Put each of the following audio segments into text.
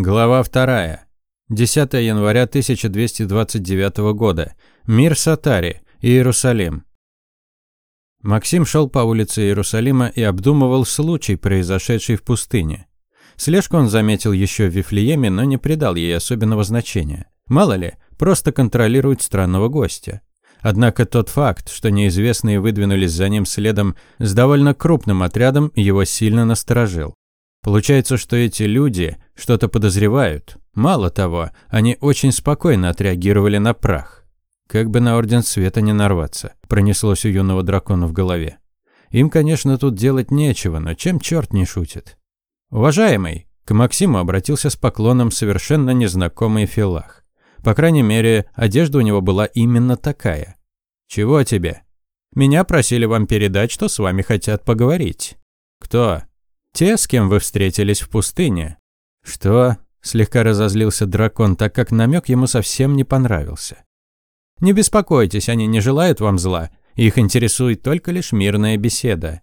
Глава 2. 10 января 1229 года. Мир Сатари, Иерусалим. Максим шел по улице Иерусалима и обдумывал случай, произошедший в пустыне. Слежку он заметил еще в Вифлееме, но не придал ей особенного значения. Мало ли, просто контролирует странного гостя. Однако тот факт, что неизвестные выдвинулись за ним следом с довольно крупным отрядом, его сильно насторожил. Получается, что эти люди что-то подозревают. Мало того, они очень спокойно отреагировали на прах. Как бы на Орден Света не нарваться, пронеслось у юного дракона в голове. Им, конечно, тут делать нечего, но чем черт не шутит? Уважаемый, к Максиму обратился с поклоном совершенно незнакомый Филах. По крайней мере, одежда у него была именно такая. «Чего тебе?» «Меня просили вам передать, что с вами хотят поговорить». «Кто?» Те, с кем вы встретились в пустыне. Что? Слегка разозлился дракон, так как намек ему совсем не понравился. Не беспокойтесь, они не желают вам зла. Их интересует только лишь мирная беседа.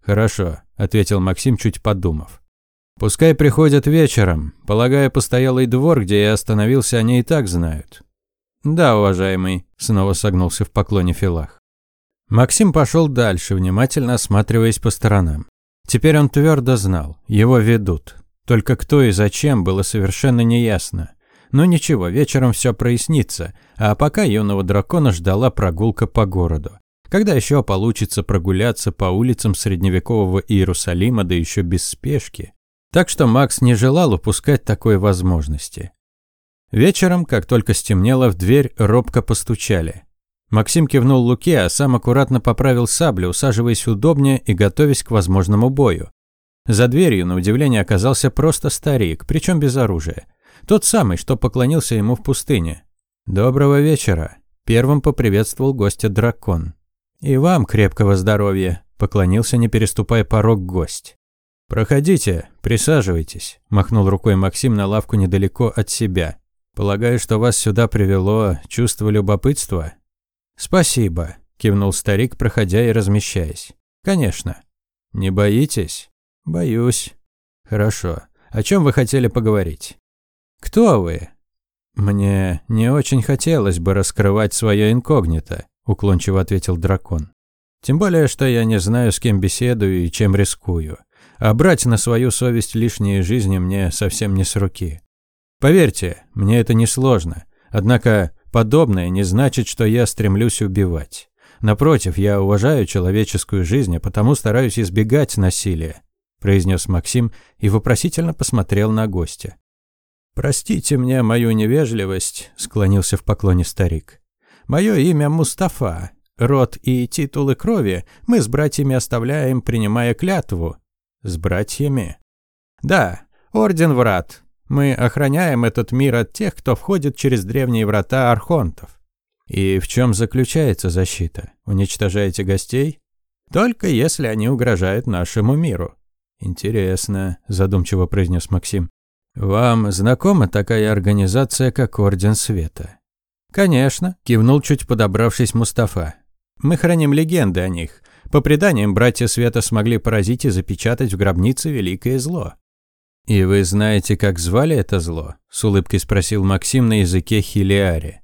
Хорошо, ответил Максим, чуть подумав. Пускай приходят вечером. Полагаю, постоялый двор, где я остановился, они и так знают. Да, уважаемый, снова согнулся в поклоне Филах. Максим пошел дальше, внимательно осматриваясь по сторонам. Теперь он твердо знал, его ведут. Только кто и зачем было совершенно неясно. Но ничего, вечером все прояснится, а пока юного дракона ждала прогулка по городу. Когда еще получится прогуляться по улицам средневекового Иерусалима, да еще без спешки? Так что Макс не желал упускать такой возможности. Вечером, как только стемнело, в дверь робко постучали. Максим кивнул Луке, а сам аккуратно поправил саблю, усаживаясь удобнее и готовясь к возможному бою. За дверью, на удивление, оказался просто старик, причем без оружия. Тот самый, что поклонился ему в пустыне. «Доброго вечера», – первым поприветствовал гостя дракон. «И вам крепкого здоровья», – поклонился, не переступая порог гость. «Проходите, присаживайтесь», – махнул рукой Максим на лавку недалеко от себя. «Полагаю, что вас сюда привело чувство любопытства?» «Спасибо», – кивнул старик, проходя и размещаясь. «Конечно». «Не боитесь?» «Боюсь». «Хорошо. О чем вы хотели поговорить?» «Кто вы?» «Мне не очень хотелось бы раскрывать свое инкогнито», – уклончиво ответил дракон. «Тем более, что я не знаю, с кем беседую и чем рискую. А брать на свою совесть лишние жизни мне совсем не с руки. Поверьте, мне это несложно. Однако Подобное не значит, что я стремлюсь убивать. Напротив, я уважаю человеческую жизнь, а потому стараюсь избегать насилия», – произнес Максим и вопросительно посмотрел на гостя. «Простите мне мою невежливость», – склонился в поклоне старик. «Мое имя Мустафа. Род и титулы крови мы с братьями оставляем, принимая клятву». «С братьями?» «Да, Орден Врат. Мы охраняем этот мир от тех, кто входит через древние врата архонтов. И в чем заключается защита? Уничтожаете гостей? Только если они угрожают нашему миру. Интересно, задумчиво произнес Максим. Вам знакома такая организация, как Орден Света? Конечно, кивнул чуть подобравшись Мустафа. Мы храним легенды о них. По преданиям, братья Света смогли поразить и запечатать в гробнице великое зло. «И вы знаете, как звали это зло?» – с улыбкой спросил Максим на языке хилиари.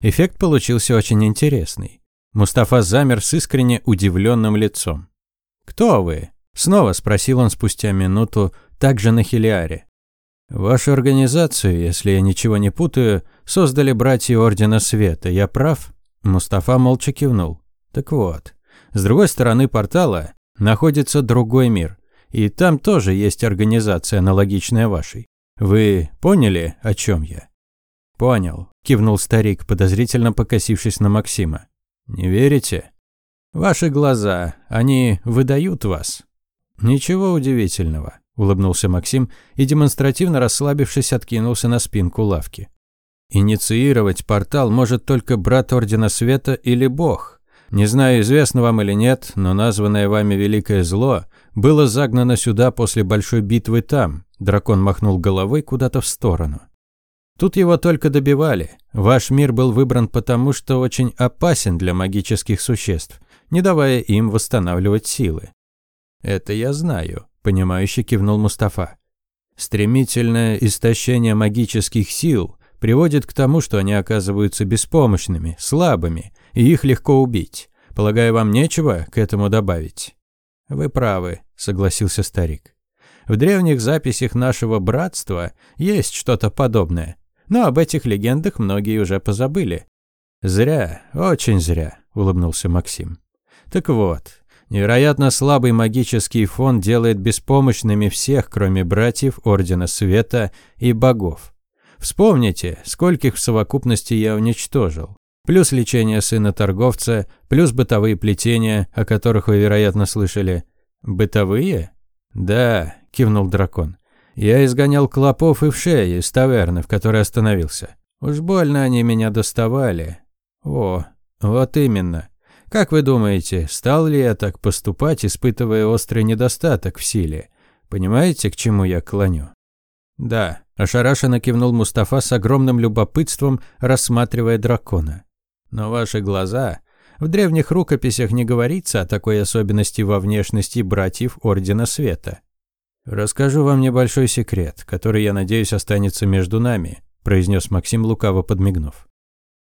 Эффект получился очень интересный. Мустафа замер с искренне удивленным лицом. «Кто вы?» – снова спросил он спустя минуту, также на хилиаре. «Вашу организацию, если я ничего не путаю, создали братья Ордена Света. Я прав?» Мустафа молча кивнул. «Так вот, с другой стороны портала находится другой мир – и там тоже есть организация, аналогичная вашей. Вы поняли, о чем я?» «Понял», – кивнул старик, подозрительно покосившись на Максима. «Не верите?» «Ваши глаза, они выдают вас». «Ничего удивительного», – улыбнулся Максим и, демонстративно расслабившись, откинулся на спинку лавки. «Инициировать портал может только брат Ордена Света или Бог. Не знаю, известно вам или нет, но названное вами Великое Зло было загнано сюда после большой битвы там. Дракон махнул головой куда-то в сторону. Тут его только добивали. Ваш мир был выбран потому, что очень опасен для магических существ, не давая им восстанавливать силы. Это я знаю, понимающе кивнул Мустафа. Стремительное истощение магических сил приводит к тому, что они оказываются беспомощными, слабыми, и их легко убить. Полагаю, вам нечего к этому добавить?» «Вы правы», — согласился старик. «В древних записях нашего братства есть что-то подобное, но об этих легендах многие уже позабыли». «Зря, очень зря», — улыбнулся Максим. «Так вот, невероятно слабый магический фон делает беспомощными всех, кроме братьев Ордена Света и богов. Вспомните, скольких в совокупности я уничтожил. Плюс лечение сына торговца, плюс бытовые плетения, о которых вы, вероятно, слышали. Бытовые? Да, кивнул дракон. Я изгонял клопов и вшей из таверны, в которой остановился. Уж больно они меня доставали. О, вот именно. Как вы думаете, стал ли я так поступать, испытывая острый недостаток в силе? Понимаете, к чему я клоню? Да, ошарашенно кивнул Мустафа с огромным любопытством, рассматривая дракона. Но ваши глаза... В древних рукописях не говорится о такой особенности во внешности братьев Ордена Света. «Расскажу вам небольшой секрет, который, я надеюсь, останется между нами», произнес Максим, лукаво подмигнув.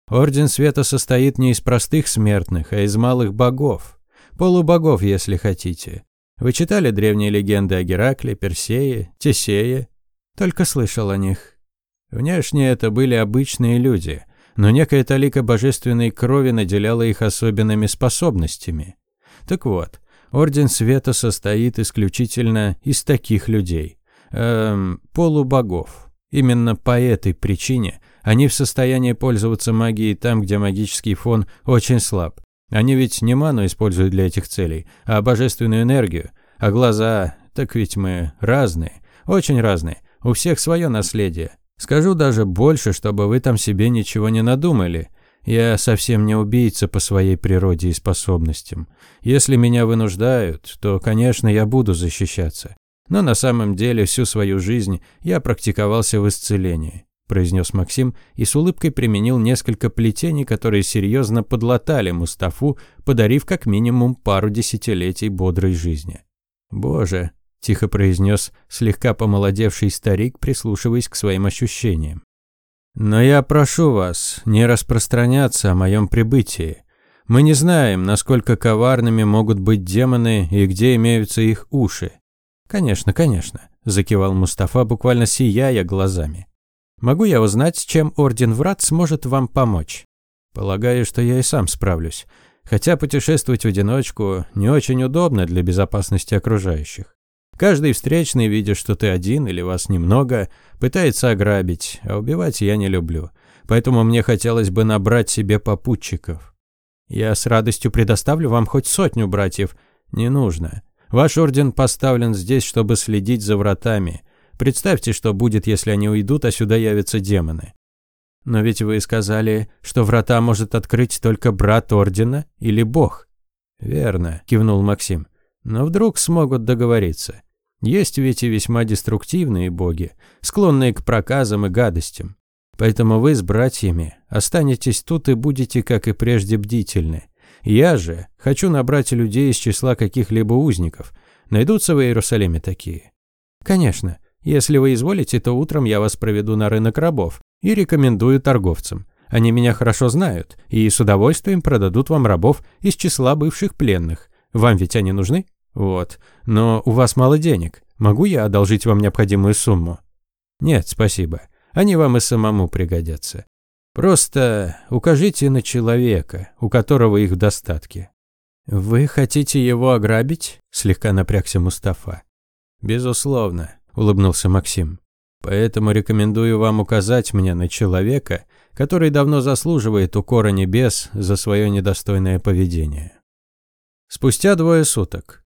«Орден Света состоит не из простых смертных, а из малых богов. Полубогов, если хотите. Вы читали древние легенды о Геракле, Персее, Тесее? Только слышал о них. Внешне это были обычные люди – но некая талика божественной крови наделяла их особенными способностями. Так вот, Орден Света состоит исключительно из таких людей, эм, полубогов. Именно по этой причине они в состоянии пользоваться магией там, где магический фон очень слаб. Они ведь не ману используют для этих целей, а божественную энергию. А глаза, так ведь мы разные, очень разные. У всех свое наследие. Скажу даже больше, чтобы вы там себе ничего не надумали. Я совсем не убийца по своей природе и способностям. Если меня вынуждают, то, конечно, я буду защищаться. Но на самом деле всю свою жизнь я практиковался в исцелении, произнес Максим и с улыбкой применил несколько плетений, которые серьезно подлатали Мустафу, подарив как минимум пару десятилетий бодрой жизни. Боже, – тихо произнес слегка помолодевший старик, прислушиваясь к своим ощущениям. «Но я прошу вас не распространяться о моем прибытии. Мы не знаем, насколько коварными могут быть демоны и где имеются их уши». «Конечно, конечно», – закивал Мустафа, буквально сияя глазами. «Могу я узнать, чем Орден Врат сможет вам помочь?» «Полагаю, что я и сам справлюсь. Хотя путешествовать в одиночку не очень удобно для безопасности окружающих. Каждый встречный, видя, что ты один или вас немного, пытается ограбить, а убивать я не люблю. Поэтому мне хотелось бы набрать себе попутчиков. Я с радостью предоставлю вам хоть сотню братьев. Не нужно. Ваш орден поставлен здесь, чтобы следить за вратами. Представьте, что будет, если они уйдут, а сюда явятся демоны. Но ведь вы сказали, что врата может открыть только брат ордена или бог. Верно, кивнул Максим. Но вдруг смогут договориться. Есть ведь и весьма деструктивные боги, склонные к проказам и гадостям. Поэтому вы с братьями останетесь тут и будете, как и прежде, бдительны. Я же хочу набрать людей из числа каких-либо узников. Найдутся в Иерусалиме такие? Конечно. Если вы изволите, то утром я вас проведу на рынок рабов и рекомендую торговцам. Они меня хорошо знают и с удовольствием продадут вам рабов из числа бывших пленных. Вам ведь они нужны? Вот. Но у вас мало денег. Могу я одолжить вам необходимую сумму? Нет, спасибо. Они вам и самому пригодятся. Просто укажите на человека, у которого их в достатке. Вы хотите его ограбить? Слегка напрягся Мустафа. Безусловно, улыбнулся Максим. Поэтому рекомендую вам указать мне на человека, который давно заслуживает укора небес за свое недостойное поведение. Спустя двое суток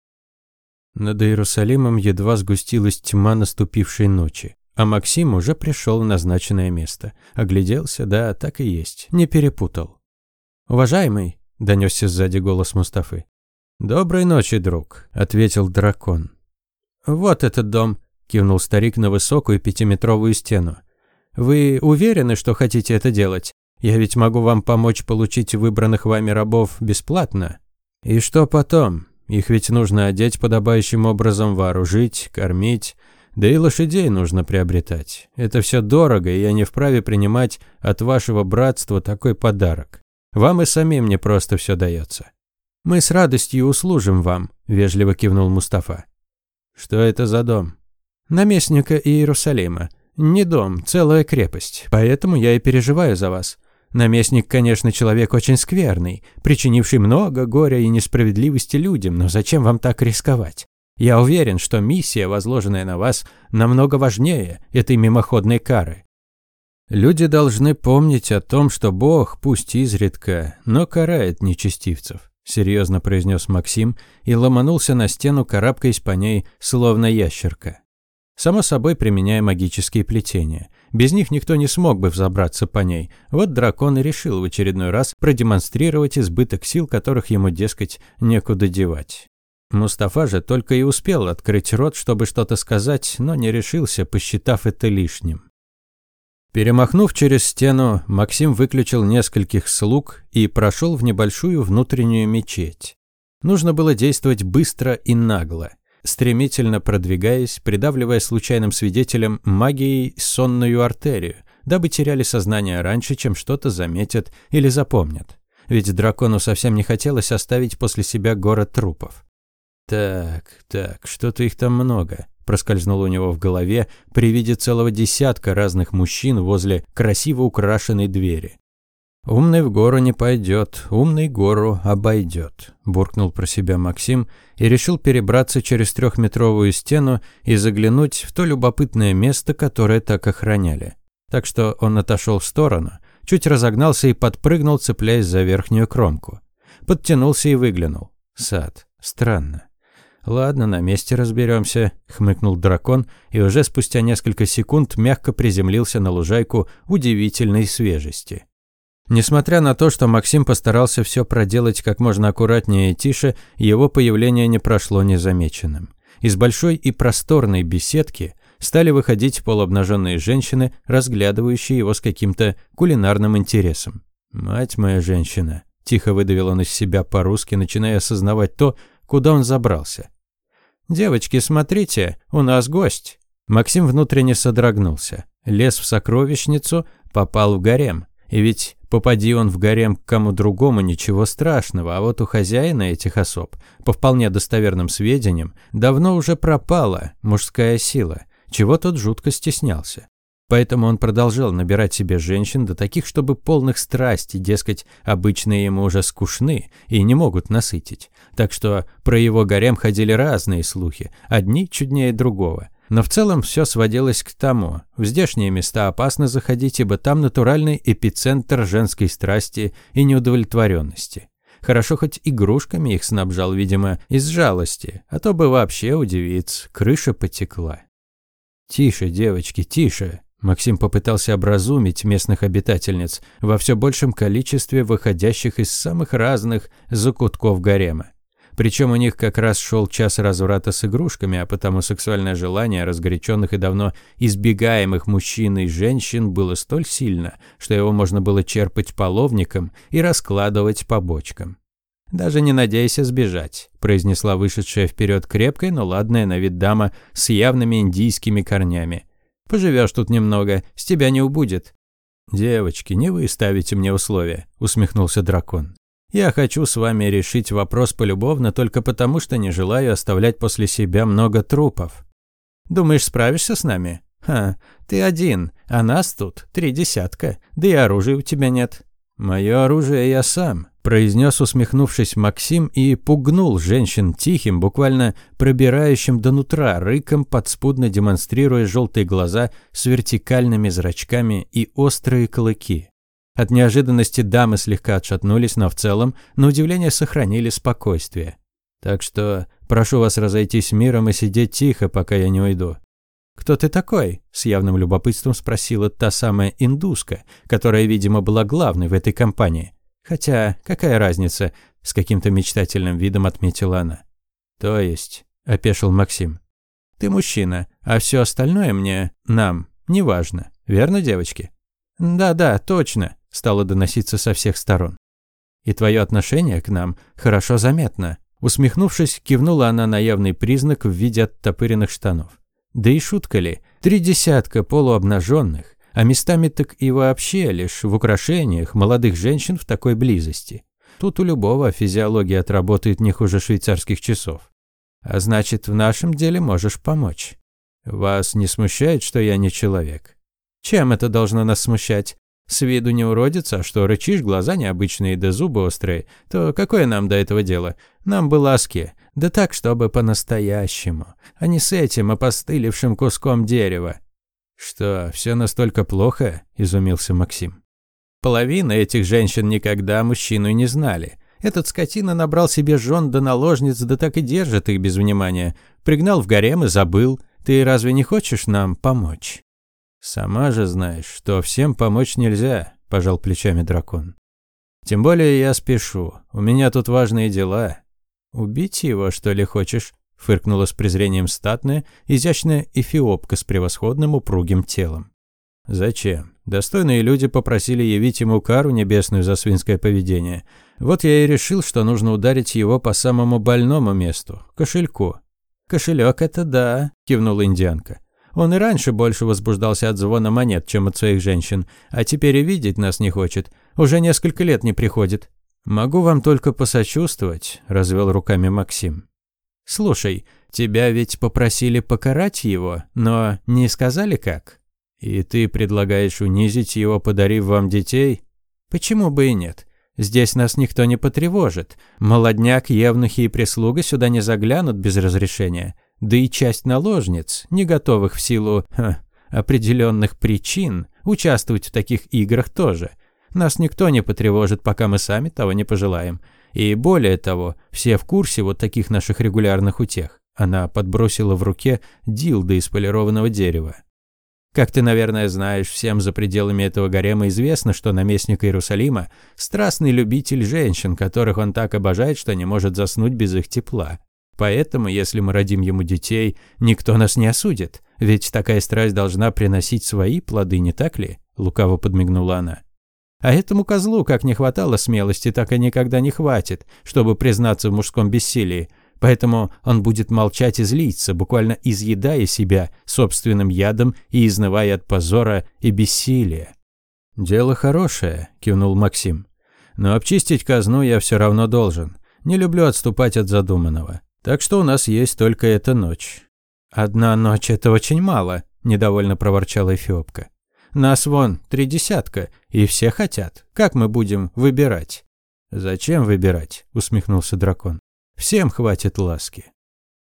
над Иерусалимом едва сгустилась тьма наступившей ночи, а Максим уже пришел в назначенное место. Огляделся, да, так и есть, не перепутал. «Уважаемый», — донесся сзади голос Мустафы. «Доброй ночи, друг», — ответил дракон. «Вот этот дом», — кивнул старик на высокую пятиметровую стену. «Вы уверены, что хотите это делать? Я ведь могу вам помочь получить выбранных вами рабов бесплатно». «И что потом?» Их ведь нужно одеть подобающим образом, вооружить, кормить. Да и лошадей нужно приобретать. Это все дорого, и я не вправе принимать от вашего братства такой подарок. Вам и самим не просто все дается. Мы с радостью услужим вам, вежливо кивнул Мустафа. Что это за дом? Наместника Иерусалима. Не дом, целая крепость. Поэтому я и переживаю за вас. Наместник, конечно, человек очень скверный, причинивший много горя и несправедливости людям, но зачем вам так рисковать? Я уверен, что миссия, возложенная на вас, намного важнее этой мимоходной кары. Люди должны помнить о том, что Бог, пусть изредка, но карает нечестивцев, серьезно произнес Максим и ломанулся на стену, карабкаясь по ней, словно ящерка. Само собой, применяя магические плетения. Без них никто не смог бы взобраться по ней. Вот дракон и решил в очередной раз продемонстрировать избыток сил, которых ему, дескать, некуда девать. Мустафа же только и успел открыть рот, чтобы что-то сказать, но не решился, посчитав это лишним. Перемахнув через стену, Максим выключил нескольких слуг и прошел в небольшую внутреннюю мечеть. Нужно было действовать быстро и нагло стремительно продвигаясь, придавливая случайным свидетелям магией сонную артерию, дабы теряли сознание раньше, чем что-то заметят или запомнят. Ведь дракону совсем не хотелось оставить после себя город трупов. «Так, так, что-то их там много», – проскользнуло у него в голове при виде целого десятка разных мужчин возле красиво украшенной двери. «Умный в гору не пойдет, умный гору обойдет», – буркнул про себя Максим и решил перебраться через трехметровую стену и заглянуть в то любопытное место, которое так охраняли. Так что он отошел в сторону, чуть разогнался и подпрыгнул, цепляясь за верхнюю кромку. Подтянулся и выглянул. Сад. Странно. «Ладно, на месте разберемся», — хмыкнул дракон и уже спустя несколько секунд мягко приземлился на лужайку удивительной свежести. Несмотря на то, что Максим постарался все проделать как можно аккуратнее и тише, его появление не прошло незамеченным. Из большой и просторной беседки стали выходить полуобнаженные женщины, разглядывающие его с каким-то кулинарным интересом. «Мать моя женщина», – тихо выдавил он из себя по-русски, начиная осознавать то, куда он забрался. «Девочки, смотрите, у нас гость». Максим внутренне содрогнулся. Лез в сокровищницу, попал в гарем. И ведь попади он в гарем к кому другому, ничего страшного, а вот у хозяина этих особ, по вполне достоверным сведениям, давно уже пропала мужская сила, чего тот жутко стеснялся. Поэтому он продолжал набирать себе женщин до таких, чтобы полных страсти, дескать, обычные ему уже скучны и не могут насытить. Так что про его гарем ходили разные слухи, одни чуднее другого – но в целом все сводилось к тому. В здешние места опасно заходить, ибо там натуральный эпицентр женской страсти и неудовлетворенности. Хорошо хоть игрушками их снабжал, видимо, из жалости, а то бы вообще у девиц крыша потекла. «Тише, девочки, тише!» Максим попытался образумить местных обитательниц во все большем количестве выходящих из самых разных закутков гарема. Причем у них как раз шел час разврата с игрушками, а потому сексуальное желание разгоряченных и давно избегаемых мужчин и женщин было столь сильно, что его можно было черпать половником и раскладывать по бочкам. «Даже не надейся сбежать», – произнесла вышедшая вперед крепкая, но ладная на вид дама с явными индийскими корнями. «Поживешь тут немного, с тебя не убудет». «Девочки, не вы ставите мне условия», – усмехнулся дракон. Я хочу с вами решить вопрос полюбовно только потому, что не желаю оставлять после себя много трупов. Думаешь, справишься с нами? Ха, ты один, а нас тут три десятка, да и оружия у тебя нет. Мое оружие я сам, произнес, усмехнувшись Максим и пугнул женщин тихим, буквально пробирающим до нутра рыком, подспудно демонстрируя желтые глаза с вертикальными зрачками и острые клыки. От неожиданности дамы слегка отшатнулись, но в целом, на удивление, сохранили спокойствие. Так что прошу вас разойтись миром и сидеть тихо, пока я не уйду. «Кто ты такой?» – с явным любопытством спросила та самая индуска, которая, видимо, была главной в этой компании. Хотя, какая разница, с каким-то мечтательным видом отметила она. «То есть», – опешил Максим. «Ты мужчина, а все остальное мне, нам, неважно. Верно, девочки?» «Да-да, точно», стало доноситься со всех сторон. «И твое отношение к нам хорошо заметно», Усмехнувшись, кивнула она на явный признак в виде оттопыренных штанов. Да и шутка ли, три десятка полуобнаженных, а местами так и вообще лишь в украшениях молодых женщин в такой близости. Тут у любого физиология отработает не хуже швейцарских часов. А значит, в нашем деле можешь помочь. Вас не смущает, что я не человек? Чем это должно нас смущать? С виду не уродец, а что рычишь, глаза необычные да зубы острые, то какое нам до этого дело? Нам бы ласки, да так, чтобы по-настоящему, а не с этим опостылевшим куском дерева. Что, все настолько плохо? изумился Максим. Половина этих женщин никогда мужчину не знали. Этот скотина набрал себе жен да наложниц, да так и держит их без внимания. Пригнал в гарем и забыл. Ты разве не хочешь нам помочь? Сама же знаешь, что всем помочь нельзя, пожал плечами дракон. Тем более я спешу. У меня тут важные дела. Убить его, что ли, хочешь? фыркнула с презрением статная, изящная эфиопка с превосходным упругим телом. Зачем? Достойные люди попросили явить ему кару небесную за свинское поведение. Вот я и решил, что нужно ударить его по самому больному месту – кошельку. «Кошелек – это да», – кивнула индианка. Он и раньше больше возбуждался от звона монет, чем от своих женщин, а теперь и видеть нас не хочет. Уже несколько лет не приходит. «Могу вам только посочувствовать», – развел руками Максим. «Слушай, тебя ведь попросили покарать его, но не сказали как?» «И ты предлагаешь унизить его, подарив вам детей?» «Почему бы и нет? Здесь нас никто не потревожит. Молодняк, евнухи и прислуга сюда не заглянут без разрешения. Да и часть наложниц, не готовых в силу ха, определенных причин, участвовать в таких играх тоже. Нас никто не потревожит, пока мы сами того не пожелаем. И более того, все в курсе вот таких наших регулярных утех. Она подбросила в руке дилда из полированного дерева. Как ты, наверное, знаешь, всем за пределами этого гарема известно, что наместник Иерусалима – страстный любитель женщин, которых он так обожает, что не может заснуть без их тепла. Поэтому, если мы родим ему детей, никто нас не осудит, ведь такая страсть должна приносить свои плоды, не так ли?» – лукаво подмигнула она. А этому козлу как не хватало смелости, так и никогда не хватит, чтобы признаться в мужском бессилии – Поэтому он будет молчать и злиться, буквально изъедая себя собственным ядом и изнывая от позора и бессилия. «Дело хорошее», – кивнул Максим. «Но обчистить казну я все равно должен. Не люблю отступать от задуманного. Так что у нас есть только эта ночь». «Одна ночь – это очень мало», – недовольно проворчала Эфиопка. «Нас вон три десятка, и все хотят. Как мы будем выбирать?» «Зачем выбирать?» – усмехнулся дракон. Всем хватит ласки.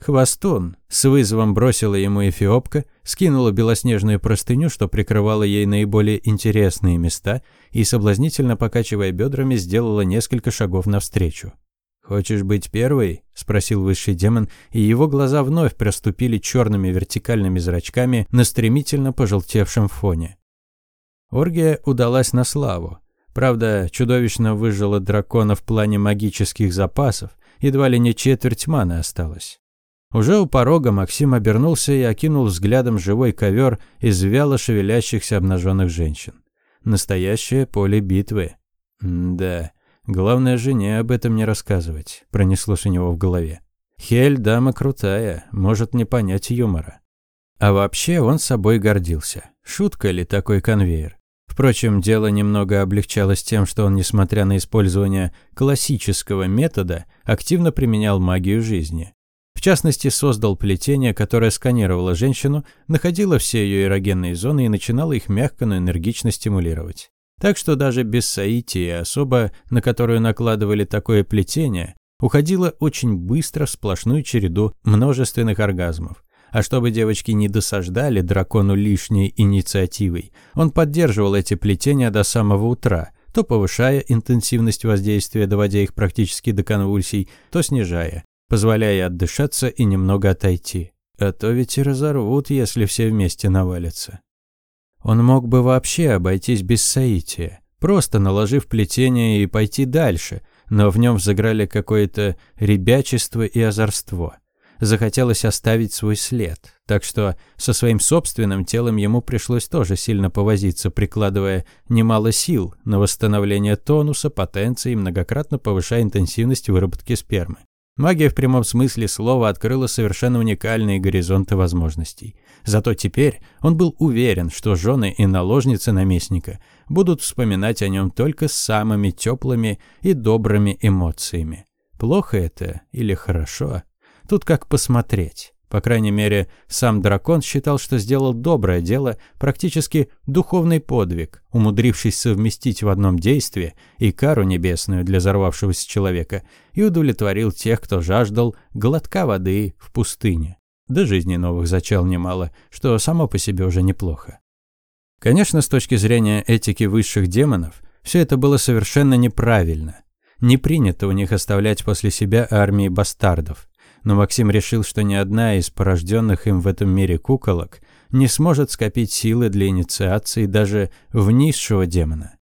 Хвостун с вызовом бросила ему эфиопка, скинула белоснежную простыню, что прикрывала ей наиболее интересные места, и, соблазнительно покачивая бедрами, сделала несколько шагов навстречу. «Хочешь быть первой?» – спросил высший демон, и его глаза вновь проступили черными вертикальными зрачками на стремительно пожелтевшем фоне. Оргия удалась на славу. Правда, чудовищно выжило дракона в плане магических запасов, едва ли не четверть маны осталось. Уже у порога Максим обернулся и окинул взглядом живой ковер из вяло шевелящихся обнаженных женщин. Настоящее поле битвы. М да, главное жене об этом не рассказывать, пронеслось у него в голове. Хель дама крутая, может не понять юмора. А вообще он собой гордился. Шутка ли такой конвейер? Впрочем, дело немного облегчалось тем, что он, несмотря на использование классического метода, активно применял магию жизни. В частности, создал плетение, которое сканировало женщину, находило все ее эрогенные зоны и начинало их мягко, но энергично стимулировать. Так что даже без соитии особа, на которую накладывали такое плетение, уходила очень быстро в сплошную череду множественных оргазмов. А чтобы девочки не досаждали дракону лишней инициативой, он поддерживал эти плетения до самого утра, то повышая интенсивность воздействия, доводя их практически до конвульсий, то снижая, позволяя отдышаться и немного отойти. А то ведь и разорвут, если все вместе навалятся. Он мог бы вообще обойтись без соития, просто наложив плетение и пойти дальше, но в нем взыграли какое-то ребячество и озорство захотелось оставить свой след. Так что со своим собственным телом ему пришлось тоже сильно повозиться, прикладывая немало сил на восстановление тонуса, потенции, многократно повышая интенсивность выработки спермы. Магия в прямом смысле слова открыла совершенно уникальные горизонты возможностей. Зато теперь он был уверен, что жены и наложницы наместника будут вспоминать о нем только с самыми теплыми и добрыми эмоциями. Плохо это или хорошо? Тут как посмотреть. По крайней мере, сам дракон считал, что сделал доброе дело, практически духовный подвиг, умудрившись совместить в одном действии и кару небесную для взорвавшегося человека, и удовлетворил тех, кто жаждал глотка воды в пустыне. Да жизни новых зачал немало, что само по себе уже неплохо. Конечно, с точки зрения этики высших демонов, все это было совершенно неправильно. Не принято у них оставлять после себя армии бастардов но Максим решил, что ни одна из порожденных им в этом мире куколок не сможет скопить силы для инициации даже в низшего демона.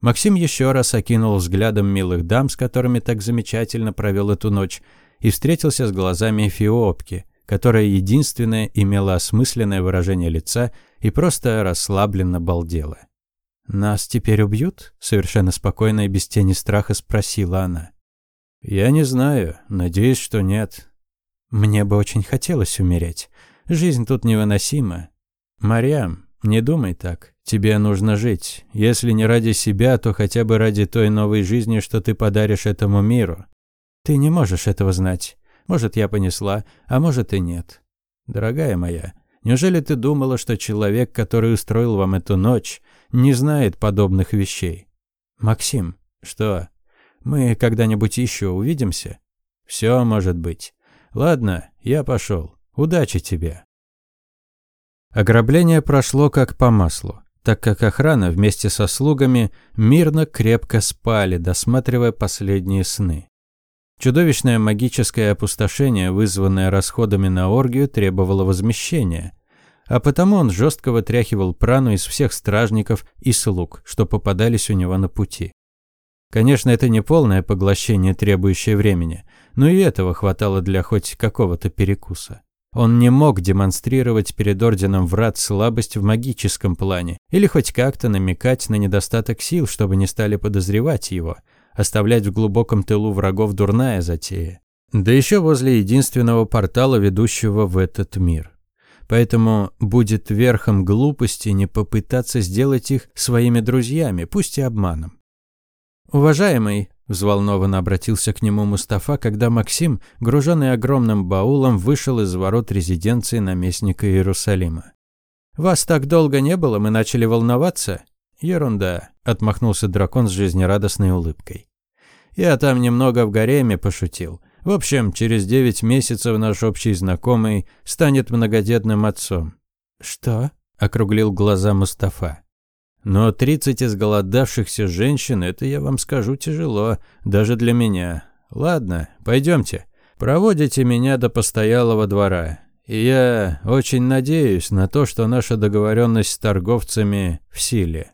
Максим еще раз окинул взглядом милых дам, с которыми так замечательно провел эту ночь, и встретился с глазами Эфиопки, которая единственная имела осмысленное выражение лица и просто расслабленно балдела. «Нас теперь убьют?» – совершенно спокойно и без тени страха спросила она. «Я не знаю. Надеюсь, что нет. Мне бы очень хотелось умереть. Жизнь тут невыносима. Марьям, не думай так. Тебе нужно жить. Если не ради себя, то хотя бы ради той новой жизни, что ты подаришь этому миру. Ты не можешь этого знать. Может, я понесла, а может и нет. Дорогая моя, неужели ты думала, что человек, который устроил вам эту ночь, не знает подобных вещей? Максим, что? Мы когда-нибудь еще увидимся? Все может быть. Ладно, я пошел. Удачи тебе. Ограбление прошло как по маслу, так как охрана вместе со слугами мирно крепко спали, досматривая последние сны. Чудовищное магическое опустошение, вызванное расходами на оргию, требовало возмещения, а потому он жестко вытряхивал прану из всех стражников и слуг, что попадались у него на пути. Конечно, это не полное поглощение, требующее времени, но и этого хватало для хоть какого-то перекуса. Он не мог демонстрировать перед Орденом врат слабость в магическом плане или хоть как-то намекать на недостаток сил, чтобы не стали подозревать его. Оставлять в глубоком тылу врагов дурная затея. Да еще возле единственного портала, ведущего в этот мир. Поэтому будет верхом глупости не попытаться сделать их своими друзьями, пусть и обманом. «Уважаемый», – взволнованно обратился к нему Мустафа, когда Максим, груженный огромным баулом, вышел из ворот резиденции наместника Иерусалима. «Вас так долго не было, мы начали волноваться?» «Ерунда», – отмахнулся дракон с жизнерадостной улыбкой. «Я там немного в гареме пошутил. В общем, через девять месяцев наш общий знакомый станет многодетным отцом». «Что?» – округлил глаза Мустафа. Но 30 изголодавшихся женщин – это, я вам скажу, тяжело, даже для меня. Ладно, пойдемте. Проводите меня до постоялого двора. И я очень надеюсь на то, что наша договоренность с торговцами в силе.